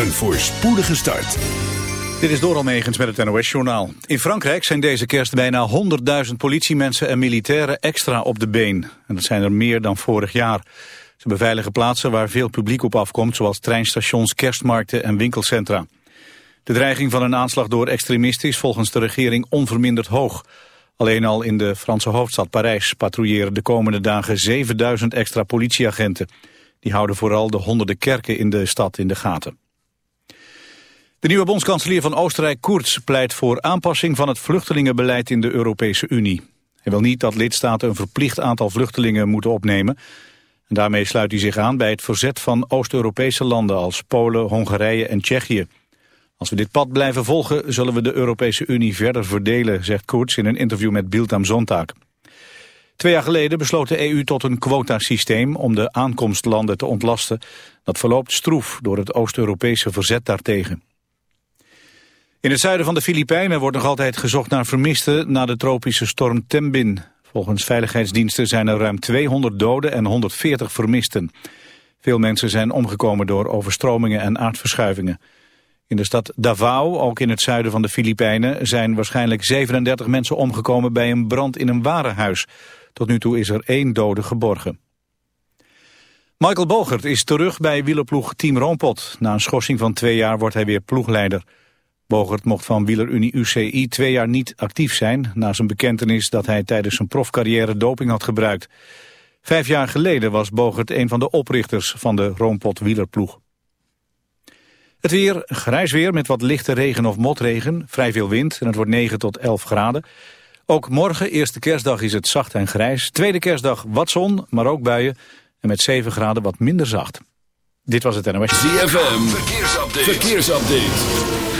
Een voorspoedige start. Dit is Doral Megens met het NOS-journaal. In Frankrijk zijn deze kerst bijna 100.000 politiemensen en militairen extra op de been. En dat zijn er meer dan vorig jaar. Ze beveiligen plaatsen waar veel publiek op afkomt... zoals treinstations, kerstmarkten en winkelcentra. De dreiging van een aanslag door extremisten is volgens de regering onverminderd hoog. Alleen al in de Franse hoofdstad Parijs patrouilleren de komende dagen 7000 extra politieagenten. Die houden vooral de honderden kerken in de stad in de gaten. De nieuwe bondskanselier van Oostenrijk, Kurz, pleit voor aanpassing van het vluchtelingenbeleid in de Europese Unie. Hij wil niet dat lidstaten een verplicht aantal vluchtelingen moeten opnemen. En daarmee sluit hij zich aan bij het verzet van Oost-Europese landen als Polen, Hongarije en Tsjechië. Als we dit pad blijven volgen, zullen we de Europese Unie verder verdelen, zegt Kurz in een interview met Bild am Sonntag. Twee jaar geleden besloot de EU tot een quotasysteem om de aankomstlanden te ontlasten. Dat verloopt stroef door het Oost-Europese verzet daartegen. In het zuiden van de Filipijnen wordt nog altijd gezocht naar vermisten na de tropische storm Tembin. Volgens veiligheidsdiensten zijn er ruim 200 doden en 140 vermisten. Veel mensen zijn omgekomen door overstromingen en aardverschuivingen. In de stad Davao, ook in het zuiden van de Filipijnen, zijn waarschijnlijk 37 mensen omgekomen bij een brand in een warenhuis. Tot nu toe is er één dode geborgen. Michael Bogert is terug bij wielerploeg Team Roompot. Na een schorsing van twee jaar wordt hij weer ploegleider. Bogert mocht van wielerunie UCI twee jaar niet actief zijn... na zijn bekentenis dat hij tijdens zijn profcarrière doping had gebruikt. Vijf jaar geleden was Bogert een van de oprichters van de Roompot wielerploeg. Het weer, grijs weer met wat lichte regen of motregen, vrij veel wind en het wordt 9 tot 11 graden. Ook morgen, eerste kerstdag, is het zacht en grijs. Tweede kerstdag wat zon, maar ook buien en met 7 graden wat minder zacht. Dit was het NOS. ZFM, verkeersupdate. verkeersupdate.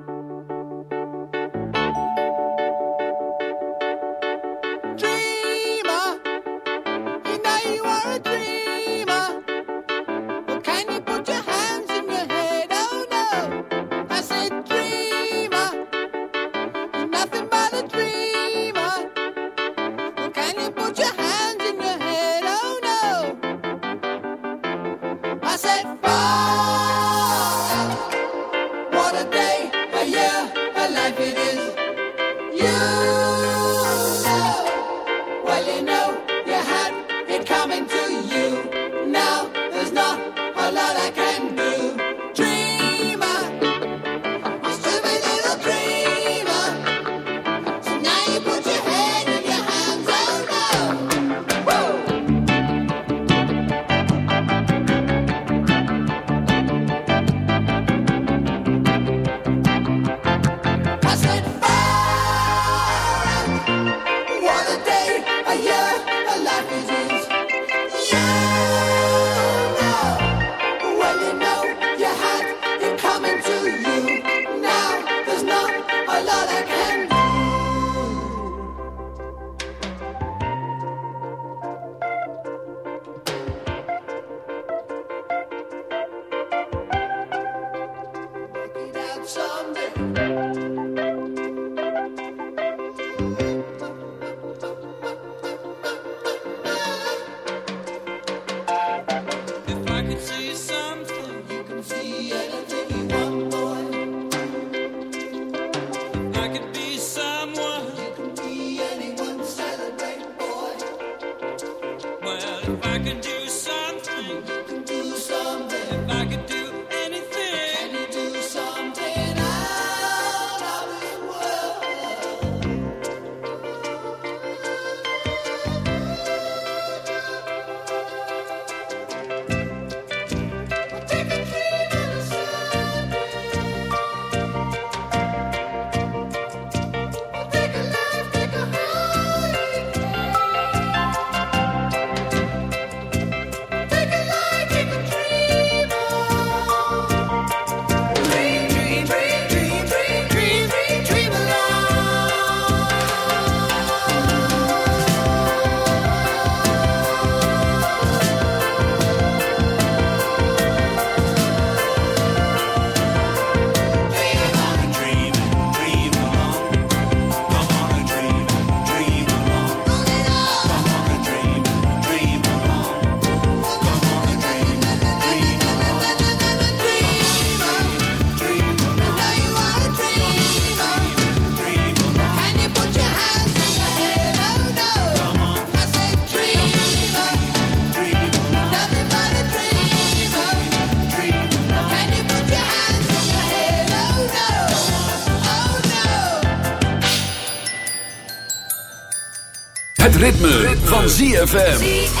ZFM.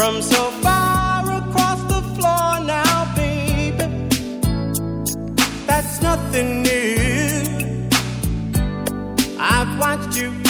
from so far across the floor now, baby. That's nothing new. I've watched you.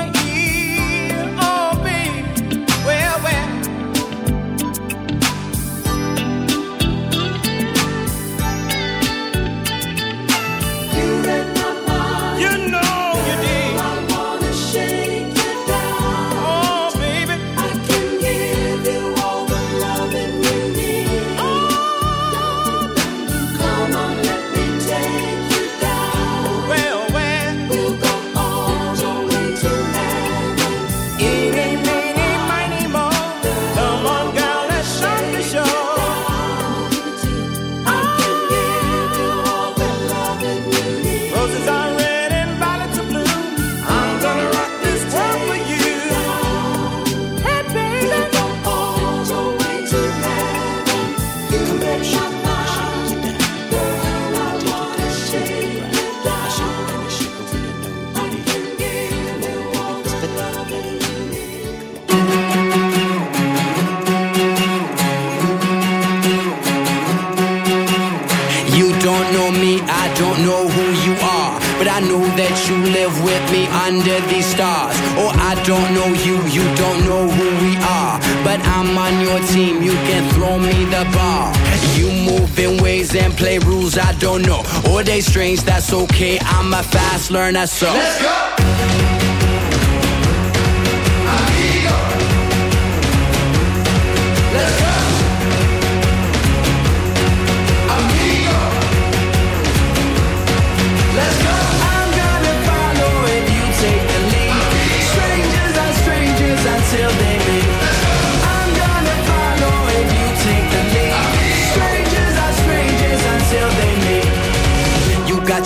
that's okay. I'm a fast learner, so let's go. Let's go!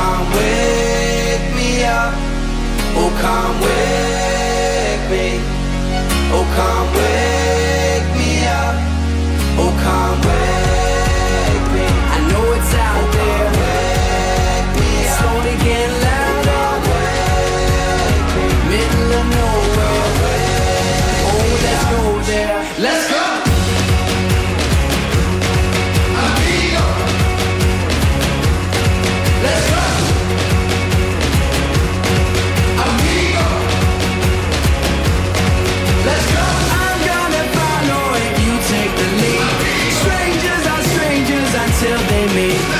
my way. me.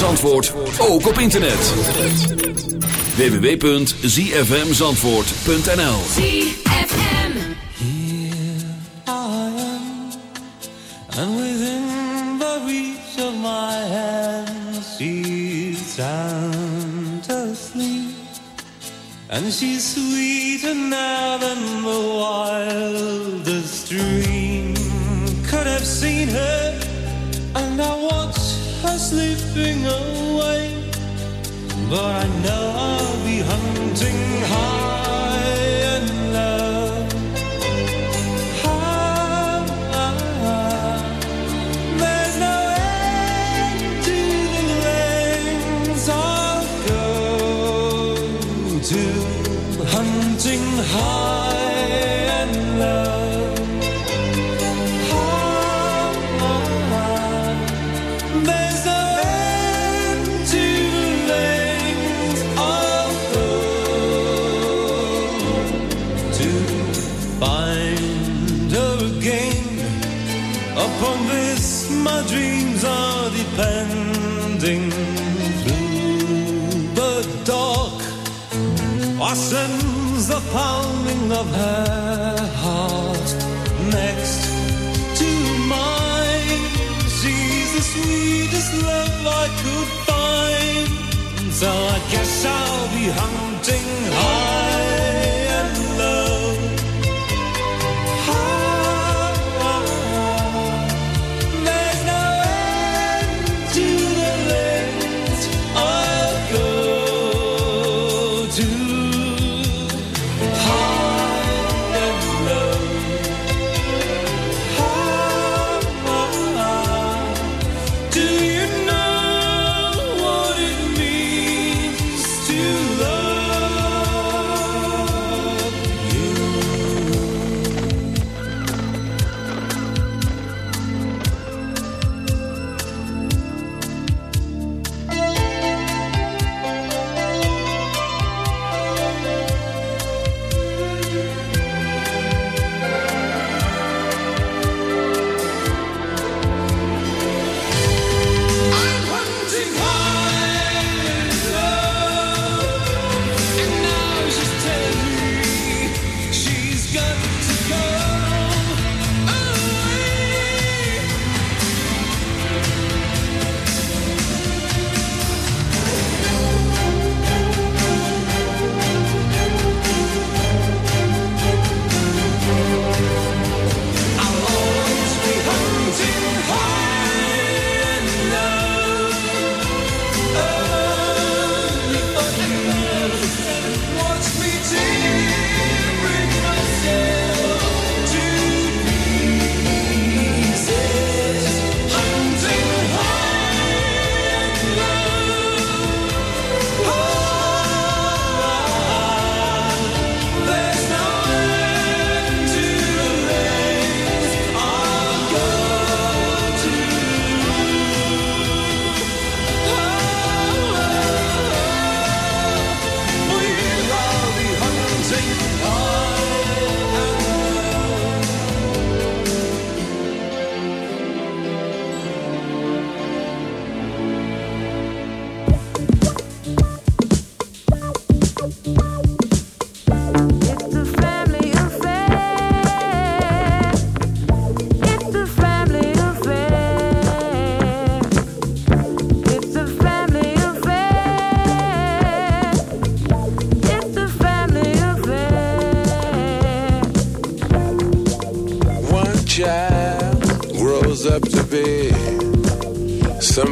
Zandvoort ook op internet. www.zfmzandvoort.nl ZFM. And within the reach of my hand, she's sound asleep. And she's sweeter now than the wildest dream could have seen her. Slipping away. But I know I'll be hunting high love I could find. So I guess I'll be hunting high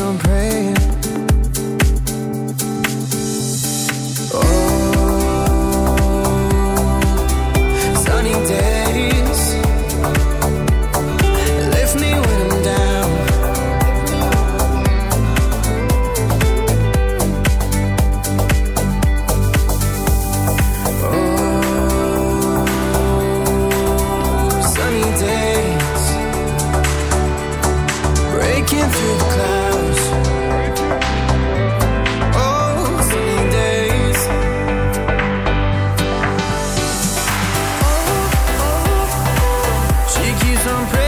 I'm praying. some praise.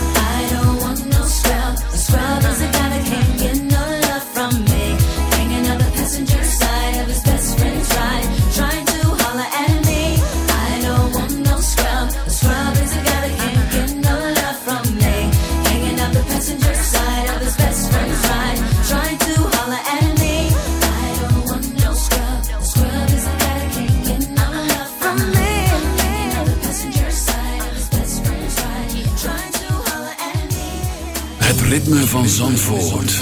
Van Zandvoort.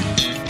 Thank you.